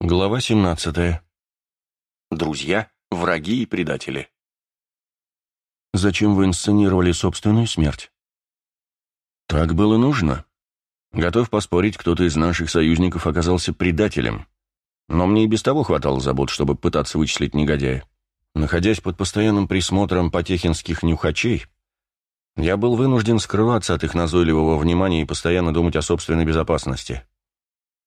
Глава 17. Друзья, враги и предатели. Зачем вы инсценировали собственную смерть? Так было нужно. Готов поспорить, кто-то из наших союзников оказался предателем. Но мне и без того хватало забот, чтобы пытаться вычислить негодяя. Находясь под постоянным присмотром потехинских нюхачей, я был вынужден скрываться от их назойливого внимания и постоянно думать о собственной безопасности.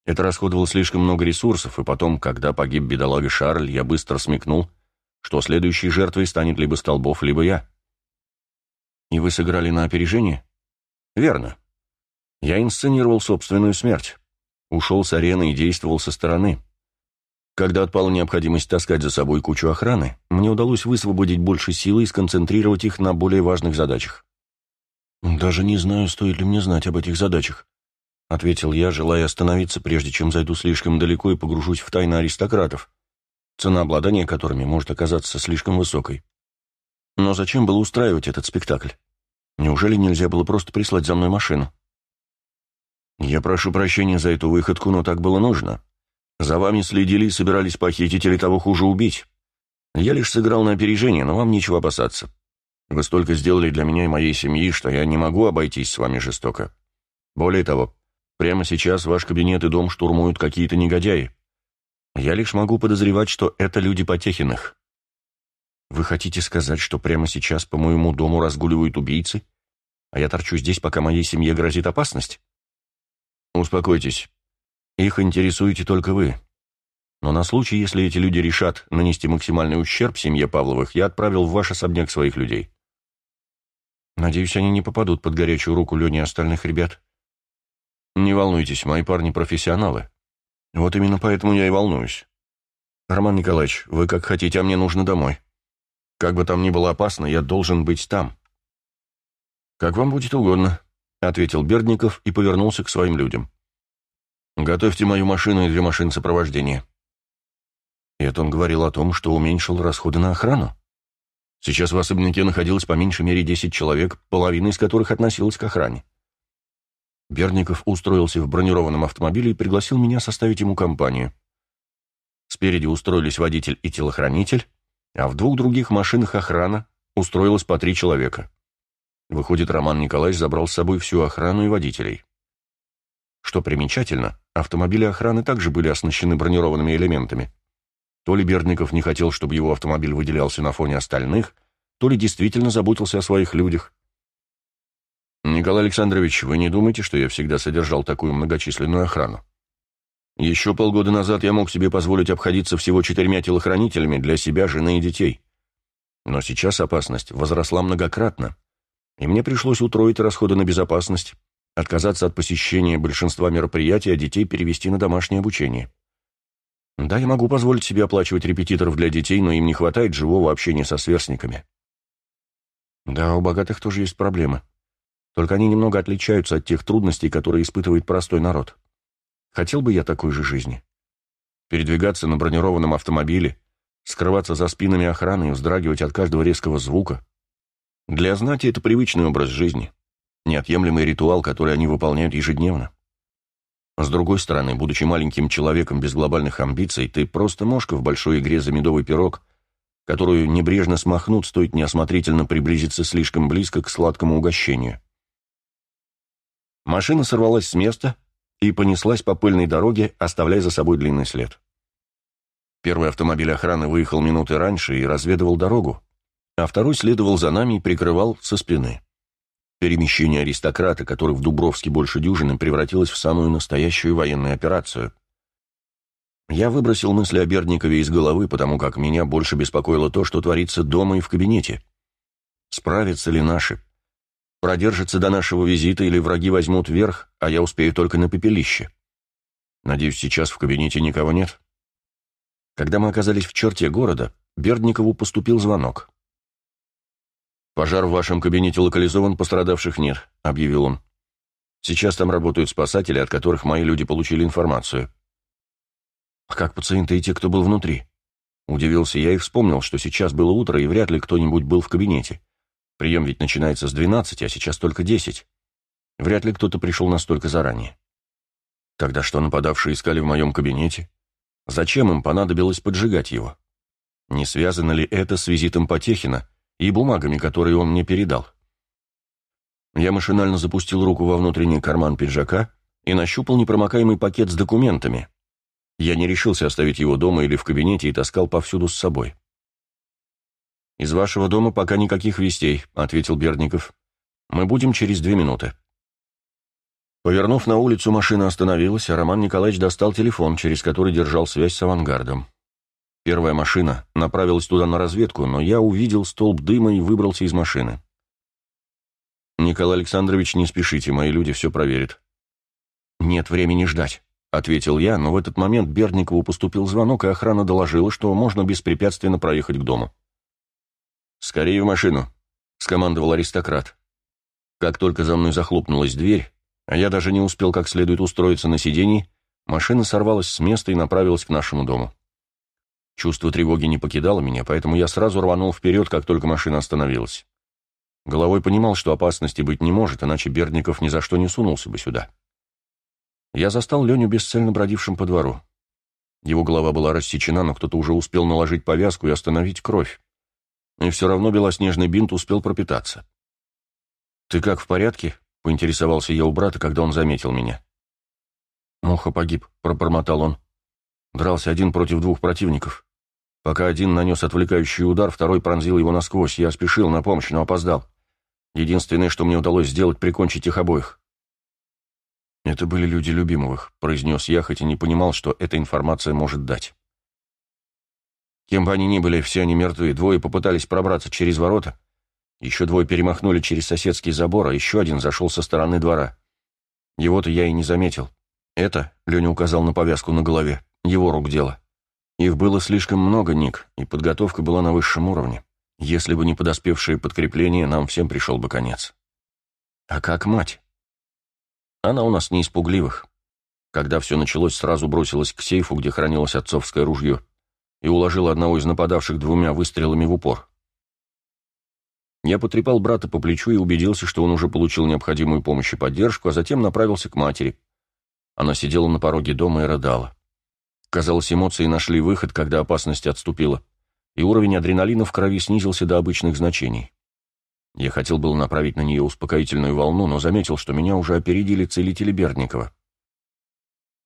Это расходовало слишком много ресурсов, и потом, когда погиб бедолага Шарль, я быстро смекнул, что следующей жертвой станет либо Столбов, либо я. И вы сыграли на опережение? Верно. Я инсценировал собственную смерть. Ушел с арены и действовал со стороны. Когда отпала необходимость таскать за собой кучу охраны, мне удалось высвободить больше силы и сконцентрировать их на более важных задачах. Даже не знаю, стоит ли мне знать об этих задачах ответил я, желая остановиться, прежде чем зайду слишком далеко и погружусь в тайны аристократов, цена обладания которыми может оказаться слишком высокой. Но зачем было устраивать этот спектакль? Неужели нельзя было просто прислать за мной машину? Я прошу прощения за эту выходку, но так было нужно. За вами следили и собирались похитить или того хуже убить. Я лишь сыграл на опережение, но вам нечего опасаться. Вы столько сделали для меня и моей семьи, что я не могу обойтись с вами жестоко. Более того, Прямо сейчас ваш кабинет и дом штурмуют какие-то негодяи. Я лишь могу подозревать, что это люди Потехиных. Вы хотите сказать, что прямо сейчас по моему дому разгуливают убийцы, а я торчу здесь, пока моей семье грозит опасность? Успокойтесь. Их интересуете только вы. Но на случай, если эти люди решат нанести максимальный ущерб семье Павловых, я отправил в ваш особняк своих людей. Надеюсь, они не попадут под горячую руку Лени и остальных ребят. Не волнуйтесь, мои парни профессионалы. Вот именно поэтому я и волнуюсь. Роман Николаевич, вы как хотите, а мне нужно домой. Как бы там ни было опасно, я должен быть там. Как вам будет угодно, ответил Бердников и повернулся к своим людям. Готовьте мою машину и две машины сопровождения. Это он говорил о том, что уменьшил расходы на охрану. Сейчас в особняке находилось по меньшей мере 10 человек, половина из которых относилась к охране. Берников устроился в бронированном автомобиле и пригласил меня составить ему компанию. Спереди устроились водитель и телохранитель, а в двух других машинах охрана устроилась по три человека. Выходит, Роман Николаевич забрал с собой всю охрану и водителей. Что примечательно, автомобили охраны также были оснащены бронированными элементами. То ли Бердников не хотел, чтобы его автомобиль выделялся на фоне остальных, то ли действительно заботился о своих людях. «Николай Александрович, вы не думаете, что я всегда содержал такую многочисленную охрану? Еще полгода назад я мог себе позволить обходиться всего четырьмя телохранителями для себя, жены и детей. Но сейчас опасность возросла многократно, и мне пришлось утроить расходы на безопасность, отказаться от посещения большинства мероприятий, а детей перевести на домашнее обучение. Да, я могу позволить себе оплачивать репетиторов для детей, но им не хватает живого общения со сверстниками. Да, у богатых тоже есть проблемы. Только они немного отличаются от тех трудностей, которые испытывает простой народ. Хотел бы я такой же жизни. Передвигаться на бронированном автомобиле, скрываться за спинами охраны и вздрагивать от каждого резкого звука. Для знати это привычный образ жизни, неотъемлемый ритуал, который они выполняют ежедневно. С другой стороны, будучи маленьким человеком без глобальных амбиций, ты просто мошка в большой игре за медовый пирог, которую небрежно смахнут, стоит неосмотрительно приблизиться слишком близко к сладкому угощению. Машина сорвалась с места и понеслась по пыльной дороге, оставляя за собой длинный след. Первый автомобиль охраны выехал минуты раньше и разведывал дорогу, а второй следовал за нами и прикрывал со спины. Перемещение аристократа, который в Дубровске больше дюжины, превратилось в самую настоящую военную операцию. Я выбросил мысли о Бердникове из головы, потому как меня больше беспокоило то, что творится дома и в кабинете. Справятся ли наши? Продержится до нашего визита или враги возьмут верх, а я успею только на пепелище. Надеюсь, сейчас в кабинете никого нет. Когда мы оказались в черте города, Бердникову поступил звонок. «Пожар в вашем кабинете локализован, пострадавших нет», — объявил он. «Сейчас там работают спасатели, от которых мои люди получили информацию». «А как пациенты и те, кто был внутри?» Удивился я и вспомнил, что сейчас было утро, и вряд ли кто-нибудь был в кабинете. Прием ведь начинается с 12, а сейчас только 10. Вряд ли кто-то пришел настолько заранее. Тогда что нападавшие искали в моем кабинете? Зачем им понадобилось поджигать его? Не связано ли это с визитом Потехина и бумагами, которые он мне передал? Я машинально запустил руку во внутренний карман пиджака и нащупал непромокаемый пакет с документами. Я не решился оставить его дома или в кабинете и таскал повсюду с собой. «Из вашего дома пока никаких вестей», — ответил Бердников. «Мы будем через две минуты». Повернув на улицу, машина остановилась, а Роман Николаевич достал телефон, через который держал связь с авангардом. Первая машина направилась туда на разведку, но я увидел столб дыма и выбрался из машины. «Николай Александрович, не спешите, мои люди все проверят». «Нет времени ждать», — ответил я, но в этот момент Бердникову поступил звонок, и охрана доложила, что можно беспрепятственно проехать к дому. «Скорее в машину», — скомандовал аристократ. Как только за мной захлопнулась дверь, а я даже не успел как следует устроиться на сиденье, машина сорвалась с места и направилась к нашему дому. Чувство тревоги не покидало меня, поэтому я сразу рванул вперед, как только машина остановилась. Головой понимал, что опасности быть не может, иначе Бердников ни за что не сунулся бы сюда. Я застал Леню бесцельно бродившим по двору. Его голова была рассечена, но кто-то уже успел наложить повязку и остановить кровь и все равно белоснежный бинт успел пропитаться. «Ты как, в порядке?» — поинтересовался я у брата, когда он заметил меня. «Моха погиб», — пробормотал он. Дрался один против двух противников. Пока один нанес отвлекающий удар, второй пронзил его насквозь. Я спешил на помощь, но опоздал. Единственное, что мне удалось сделать, прикончить их обоих. «Это были люди Любимовых», — произнес я, хоть и не понимал, что эта информация может дать. Кем бы они ни были, все они мертвы. Двое попытались пробраться через ворота. Еще двое перемахнули через соседский забор, а еще один зашел со стороны двора. Его-то я и не заметил. Это, Леня указал на повязку на голове, его рук дело. Их было слишком много, Ник, и подготовка была на высшем уровне. Если бы не подоспевшие подкрепления, нам всем пришел бы конец. А как мать? Она у нас не испугливых. Когда все началось, сразу бросилась к сейфу, где хранилось отцовское ружье и уложил одного из нападавших двумя выстрелами в упор. Я потрепал брата по плечу и убедился, что он уже получил необходимую помощь и поддержку, а затем направился к матери. Она сидела на пороге дома и рыдала. Казалось, эмоции нашли выход, когда опасность отступила, и уровень адреналина в крови снизился до обычных значений. Я хотел был направить на нее успокоительную волну, но заметил, что меня уже опередили целители Бердникова.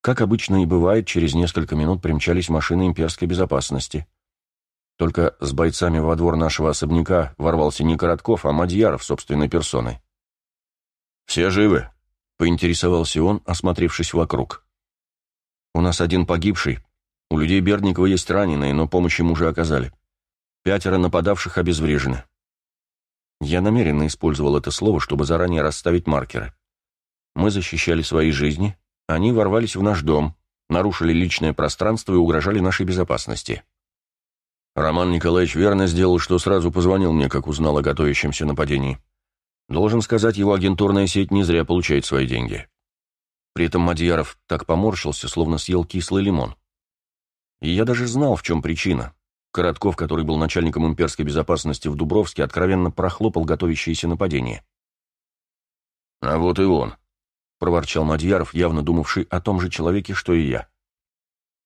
Как обычно и бывает, через несколько минут примчались машины имперской безопасности. Только с бойцами во двор нашего особняка ворвался не Коротков, а Мадьяров собственной персоной. «Все живы?» — поинтересовался он, осмотревшись вокруг. «У нас один погибший. У людей Бердникова есть раненые, но помощь им уже оказали. Пятеро нападавших обезврежены». Я намеренно использовал это слово, чтобы заранее расставить маркеры. Мы защищали свои жизни, они ворвались в наш дом, нарушили личное пространство и угрожали нашей безопасности. Роман Николаевич верно сделал, что сразу позвонил мне, как узнал о готовящемся нападении. Должен сказать, его агентурная сеть не зря получает свои деньги. При этом Мадьяров так поморщился, словно съел кислый лимон. И я даже знал, в чем причина. Коротков, который был начальником имперской безопасности в Дубровске, откровенно прохлопал готовящееся нападение. А вот и он. — проворчал Мадьяров, явно думавший о том же человеке, что и я.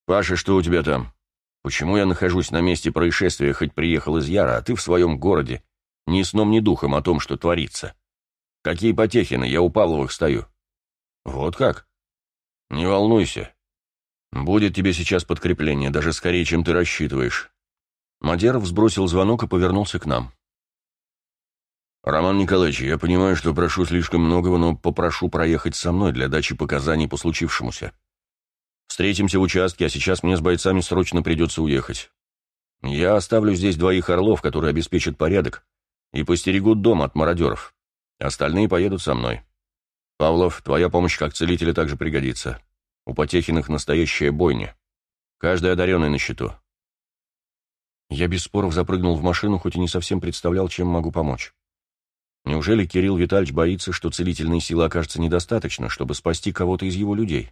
«Паша, что у тебя там? Почему я нахожусь на месте происшествия, хоть приехал из Яра, а ты в своем городе? Ни сном, ни духом о том, что творится. Какие потехины, я у Павловых стою». «Вот как?» «Не волнуйся. Будет тебе сейчас подкрепление, даже скорее, чем ты рассчитываешь». Мадьяров сбросил звонок и повернулся к нам. «Роман Николаевич, я понимаю, что прошу слишком многого, но попрошу проехать со мной для дачи показаний по случившемуся. Встретимся в участке, а сейчас мне с бойцами срочно придется уехать. Я оставлю здесь двоих орлов, которые обеспечат порядок и постерегут дом от мародеров. Остальные поедут со мной. Павлов, твоя помощь как целителя также пригодится. У Потехиных настоящая бойня. Каждый одаренный на счету». Я без споров запрыгнул в машину, хоть и не совсем представлял, чем могу помочь. Неужели Кирилл Витальевич боится, что целительной силы окажется недостаточно, чтобы спасти кого-то из его людей?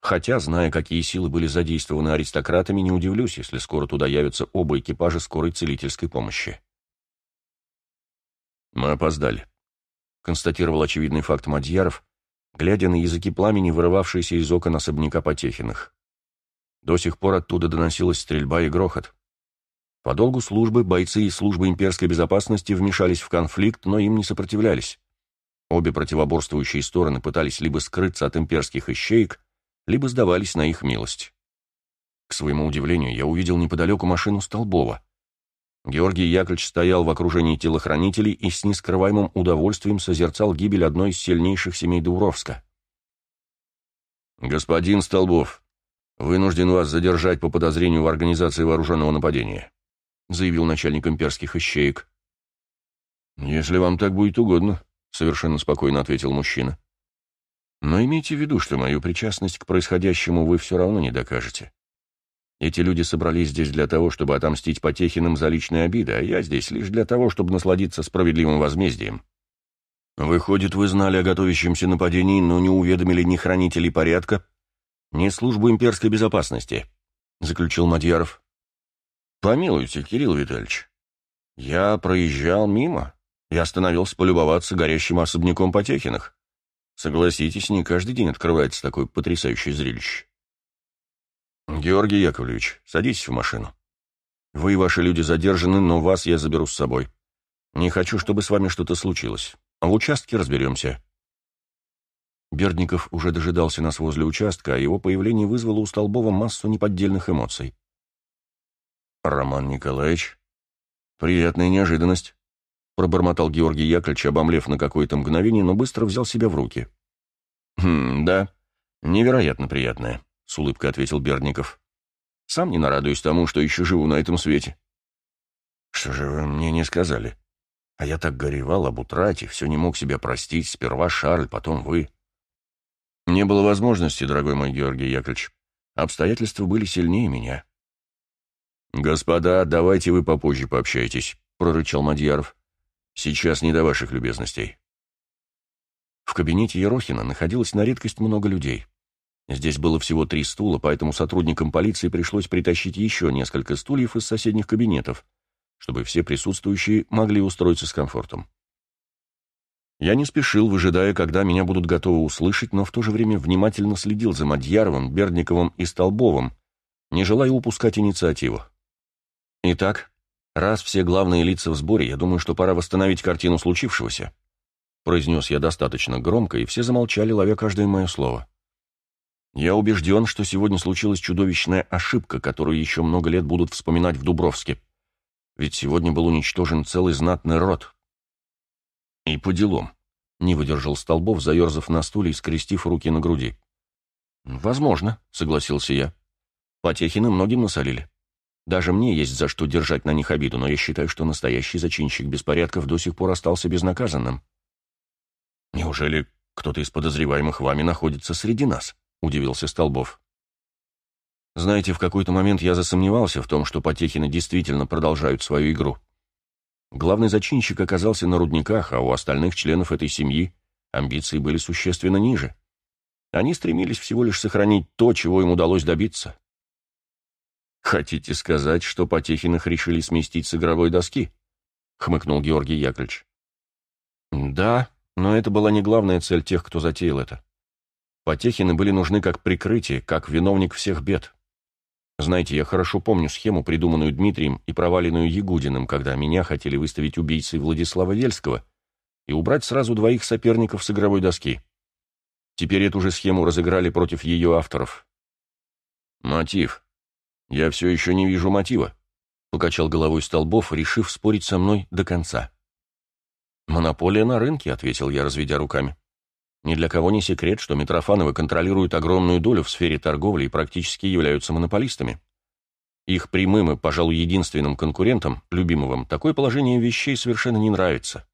Хотя, зная, какие силы были задействованы аристократами, не удивлюсь, если скоро туда явятся оба экипажа скорой целительской помощи. «Мы опоздали», — констатировал очевидный факт Мадьяров, глядя на языки пламени, вырывавшиеся из окон особняка Потехиных. До сих пор оттуда доносилась стрельба и грохот. По долгу службы бойцы из службы имперской безопасности вмешались в конфликт, но им не сопротивлялись. Обе противоборствующие стороны пытались либо скрыться от имперских ищеек, либо сдавались на их милость. К своему удивлению, я увидел неподалеку машину Столбова. Георгий Яковлевич стоял в окружении телохранителей и с нескрываемым удовольствием созерцал гибель одной из сильнейших семей Дуровска. «Господин Столбов, вынужден вас задержать по подозрению в организации вооруженного нападения», заявил начальник имперских ищеек. «Если вам так будет угодно», — совершенно спокойно ответил мужчина. «Но имейте в виду, что мою причастность к происходящему вы все равно не докажете. Эти люди собрались здесь для того, чтобы отомстить Потехиным за личные обиды, а я здесь лишь для того, чтобы насладиться справедливым возмездием. Выходит, вы знали о готовящемся нападении, но не уведомили ни хранителей порядка, ни службу имперской безопасности», — заключил Мадьяров. «Помилуйте, Кирилл Витальевич, я проезжал мимо и остановился полюбоваться горящим особняком Потехиных. Согласитесь, не каждый день открывается такое потрясающее зрелище». «Георгий Яковлевич, садитесь в машину. Вы и ваши люди задержаны, но вас я заберу с собой. Не хочу, чтобы с вами что-то случилось. А в участке разберемся». Бердников уже дожидался нас возле участка, а его появление вызвало у Столбова массу неподдельных эмоций. «Роман Николаевич, приятная неожиданность», — пробормотал Георгий Яковлевич, обомлев на какое-то мгновение, но быстро взял себя в руки. «Хм, да, невероятно приятная», — с улыбкой ответил Бердников. «Сам не нарадуюсь тому, что еще живу на этом свете». «Что же вы мне не сказали? А я так горевал об утрате, все не мог себя простить, сперва Шарль, потом вы». «Не было возможности, дорогой мой Георгий Яковлевич. Обстоятельства были сильнее меня». «Господа, давайте вы попозже пообщайтесь», — прорычал Мадьяров. «Сейчас не до ваших любезностей». В кабинете Ерохина находилось на редкость много людей. Здесь было всего три стула, поэтому сотрудникам полиции пришлось притащить еще несколько стульев из соседних кабинетов, чтобы все присутствующие могли устроиться с комфортом. Я не спешил, выжидая, когда меня будут готовы услышать, но в то же время внимательно следил за Мадьяровым, Бердниковым и Столбовым, не желая упускать инициативу. Итак, раз все главные лица в сборе, я думаю, что пора восстановить картину случившегося. Произнес я достаточно громко, и все замолчали, ловя каждое мое слово. Я убежден, что сегодня случилась чудовищная ошибка, которую еще много лет будут вспоминать в Дубровске. Ведь сегодня был уничтожен целый знатный род. И по делам. Не выдержал Столбов, заерзав на стуле и скрестив руки на груди. «Возможно», — согласился я. «Потехины многим насолили. Даже мне есть за что держать на них обиду, но я считаю, что настоящий зачинщик беспорядков до сих пор остался безнаказанным. «Неужели кто-то из подозреваемых вами находится среди нас?» — удивился Столбов. «Знаете, в какой-то момент я засомневался в том, что Потехины действительно продолжают свою игру. Главный зачинщик оказался на рудниках, а у остальных членов этой семьи амбиции были существенно ниже. Они стремились всего лишь сохранить то, чего им удалось добиться. «Хотите сказать, что Потехиных решили сместить с игровой доски?» — хмыкнул Георгий Яковлевич. «Да, но это была не главная цель тех, кто затеял это. Потехины были нужны как прикрытие, как виновник всех бед. Знаете, я хорошо помню схему, придуманную Дмитрием и проваленную Ягудиным, когда меня хотели выставить убийцей Владислава Вельского и убрать сразу двоих соперников с игровой доски. Теперь эту же схему разыграли против ее авторов. Мотив. «Я все еще не вижу мотива», — покачал головой Столбов, решив спорить со мной до конца. «Монополия на рынке», — ответил я, разведя руками. «Ни для кого не секрет, что Митрофановы контролируют огромную долю в сфере торговли и практически являются монополистами. Их прямым и, пожалуй, единственным конкурентам, Любимовым, такое положение вещей совершенно не нравится.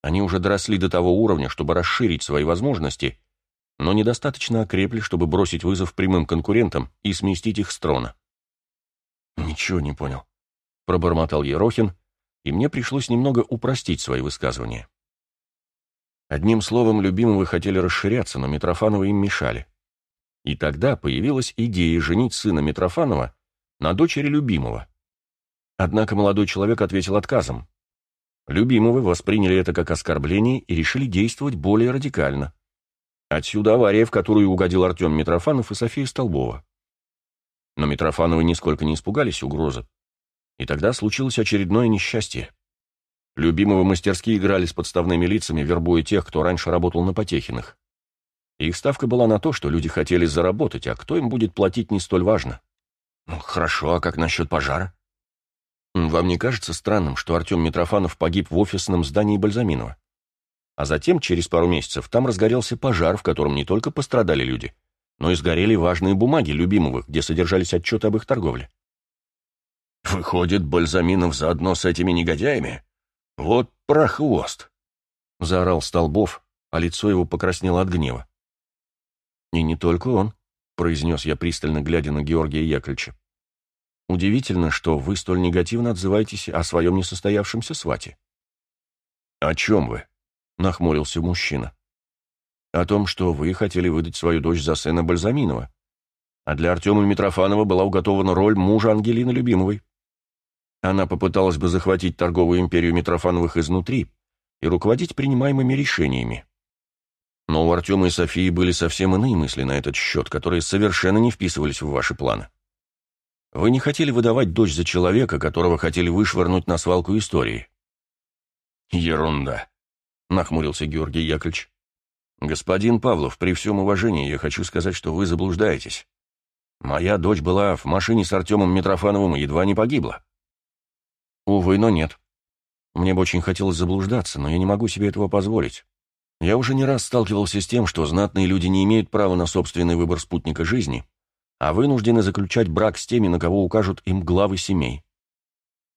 Они уже доросли до того уровня, чтобы расширить свои возможности, но недостаточно окрепли, чтобы бросить вызов прямым конкурентам и сместить их с трона. «Ничего не понял», — пробормотал Ерохин, и мне пришлось немного упростить свои высказывания. Одним словом, любимые хотели расширяться, но Митрофановы им мешали. И тогда появилась идея женить сына Митрофанова на дочери любимого. Однако молодой человек ответил отказом. Любимовы восприняли это как оскорбление и решили действовать более радикально. Отсюда авария, в которую угодил Артем Митрофанов и София Столбова. Но Митрофановы нисколько не испугались угрозы. И тогда случилось очередное несчастье. Любимого мастерски играли с подставными лицами, вербуя тех, кто раньше работал на Потехиных. Их ставка была на то, что люди хотели заработать, а кто им будет платить, не столь важно. Ну, хорошо, а как насчет пожара? Вам не кажется странным, что Артем Митрофанов погиб в офисном здании Бальзаминова? А затем, через пару месяцев, там разгорелся пожар, в котором не только пострадали люди, но и сгорели важные бумаги любимого, где содержались отчеты об их торговле. «Выходит, Бальзаминов заодно с этими негодяями? Вот прохвост!» — заорал Столбов, а лицо его покраснело от гнева. «И не только он», — произнес я, пристально глядя на Георгия Яковлевича. «Удивительно, что вы столь негативно отзываетесь о своем несостоявшемся свате». «О чем вы?» — нахмурился мужчина. «О том, что вы хотели выдать свою дочь за сына Бальзаминова, а для Артема Митрофанова была уготована роль мужа Ангелины Любимовой. Она попыталась бы захватить торговую империю Митрофановых изнутри и руководить принимаемыми решениями. Но у Артема и Софии были совсем иные мысли на этот счет, которые совершенно не вписывались в ваши планы. Вы не хотели выдавать дочь за человека, которого хотели вышвырнуть на свалку истории. «Ерунда», — нахмурился Георгий Яковлевич. «Господин Павлов, при всем уважении я хочу сказать, что вы заблуждаетесь. Моя дочь была в машине с Артемом Митрофановым и едва не погибла». «Увы, но нет. Мне бы очень хотелось заблуждаться, но я не могу себе этого позволить. Я уже не раз сталкивался с тем, что знатные люди не имеют права на собственный выбор спутника жизни, а вынуждены заключать брак с теми, на кого укажут им главы семей.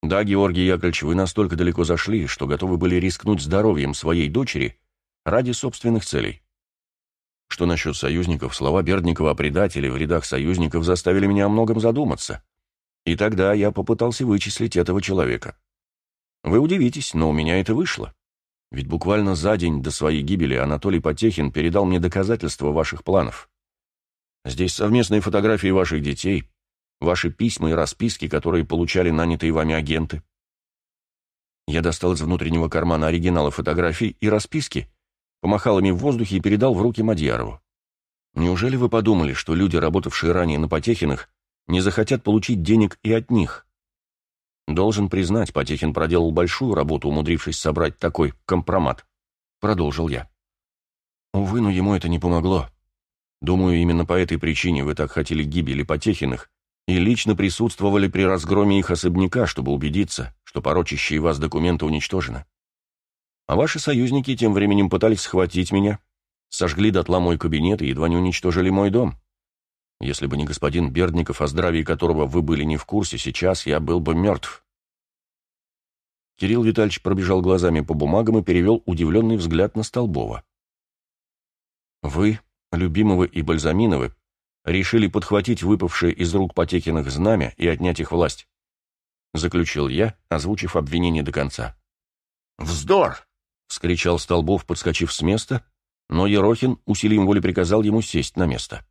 Да, Георгий Яковлевич, вы настолько далеко зашли, что готовы были рискнуть здоровьем своей дочери ради собственных целей. Что насчет союзников, слова Бердникова о предателе в рядах союзников заставили меня о многом задуматься. И тогда я попытался вычислить этого человека. Вы удивитесь, но у меня это вышло. Ведь буквально за день до своей гибели Анатолий Потехин передал мне доказательства ваших планов. Здесь совместные фотографии ваших детей, ваши письма и расписки, которые получали нанятые вами агенты. Я достал из внутреннего кармана оригиналы фотографий и расписки, помахал ими в воздухе и передал в руки Мадьярову. Неужели вы подумали, что люди, работавшие ранее на Потехиных, не захотят получить денег и от них? Должен признать, Потехин проделал большую работу, умудрившись собрать такой компромат. Продолжил я. Увы, но ему это не помогло. Думаю, именно по этой причине вы так хотели гибели Потехиных и лично присутствовали при разгроме их особняка, чтобы убедиться, что порочащие вас документы уничтожены. А ваши союзники тем временем пытались схватить меня, сожгли дотла мой кабинет и едва не уничтожили мой дом. Если бы не господин Бердников, о здравии которого вы были не в курсе, сейчас я был бы мертв. Кирилл Витальевич пробежал глазами по бумагам и перевел удивленный взгляд на Столбова. «Вы, Любимовы и Бальзаминовы, решили подхватить выпавшие из рук Потекиных знамя и отнять их власть», — заключил я, озвучив обвинение до конца. «Вздор!» — вскричал Столбов, подскочив с места, но Ерохин усилием воли приказал ему сесть на место.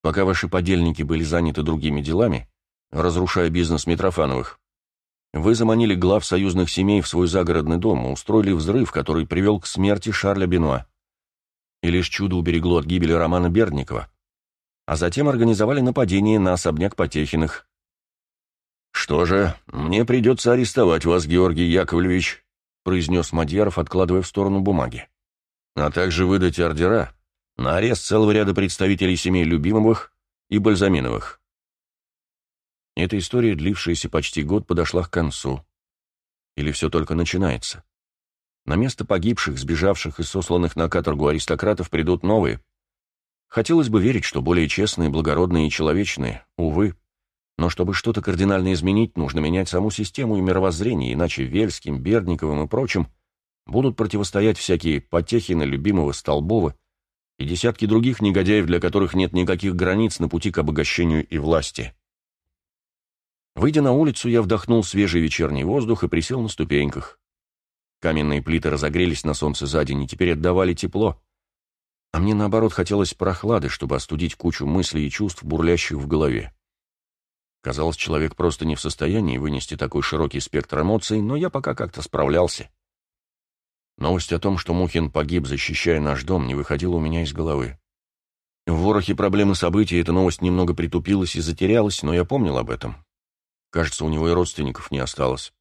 Пока ваши подельники были заняты другими делами, разрушая бизнес Митрофановых, вы заманили глав союзных семей в свой загородный дом и устроили взрыв, который привел к смерти Шарля Бенуа. И лишь чудо уберегло от гибели Романа Бердникова. А затем организовали нападение на особняк Потехиных. «Что же, мне придется арестовать вас, Георгий Яковлевич», произнес Мадьяров, откладывая в сторону бумаги. «А также выдать ордера на арест целого ряда представителей семей Любимовых и Бальзаминовых. Эта история, длившаяся почти год, подошла к концу. Или все только начинается? На место погибших, сбежавших и сосланных на каторгу аристократов придут новые. Хотелось бы верить, что более честные, благородные и человечные, увы. Но чтобы что-то кардинально изменить, нужно менять саму систему и мировоззрение, иначе Вельским, Бердниковым и прочим будут противостоять всякие Потехины, Любимого, Столбова и десятки других негодяев, для которых нет никаких границ на пути к обогащению и власти. Выйдя на улицу, я вдохнул свежий вечерний воздух и присел на ступеньках. Каменные плиты разогрелись на солнце за день и теперь отдавали тепло. А мне, наоборот, хотелось прохлады, чтобы остудить кучу мыслей и чувств, бурлящих в голове. Казалось, человек просто не в состоянии вынести такой широкий спектр эмоций, но я пока как-то справлялся. Новость о том, что Мухин погиб, защищая наш дом, не выходила у меня из головы. В ворохе проблемы событий эта новость немного притупилась и затерялась, но я помнил об этом. Кажется, у него и родственников не осталось.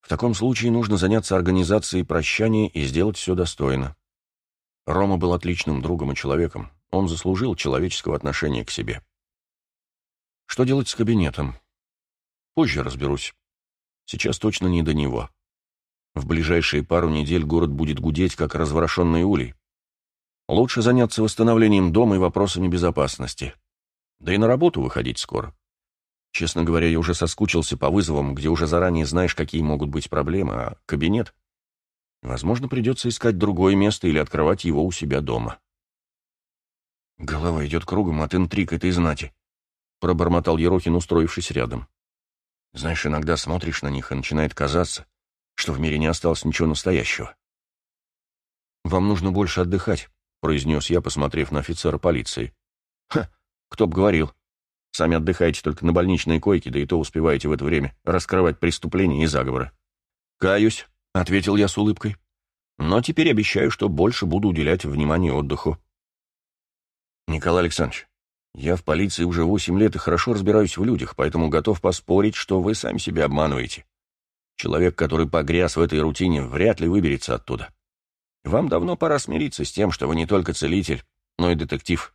В таком случае нужно заняться организацией прощания и сделать все достойно. Рома был отличным другом и человеком. Он заслужил человеческого отношения к себе. Что делать с кабинетом? Позже разберусь. Сейчас точно не до него. В ближайшие пару недель город будет гудеть, как разворошенный улей. Лучше заняться восстановлением дома и вопросами безопасности. Да и на работу выходить скоро. Честно говоря, я уже соскучился по вызовам, где уже заранее знаешь, какие могут быть проблемы, а кабинет... Возможно, придется искать другое место или открывать его у себя дома. Голова идет кругом от интриг этой знати, — пробормотал Ерохин, устроившись рядом. Знаешь, иногда смотришь на них, и начинает казаться, что в мире не осталось ничего настоящего. «Вам нужно больше отдыхать», — произнес я, посмотрев на офицера полиции. «Ха, кто б говорил. Сами отдыхаете только на больничной койке, да и то успеваете в это время раскрывать преступления и заговоры». «Каюсь», — ответил я с улыбкой. «Но теперь обещаю, что больше буду уделять внимание отдыху». «Николай Александрович, я в полиции уже восемь лет и хорошо разбираюсь в людях, поэтому готов поспорить, что вы сами себя обманываете. Человек, который погряз в этой рутине, вряд ли выберется оттуда. Вам давно пора смириться с тем, что вы не только целитель, но и детектив.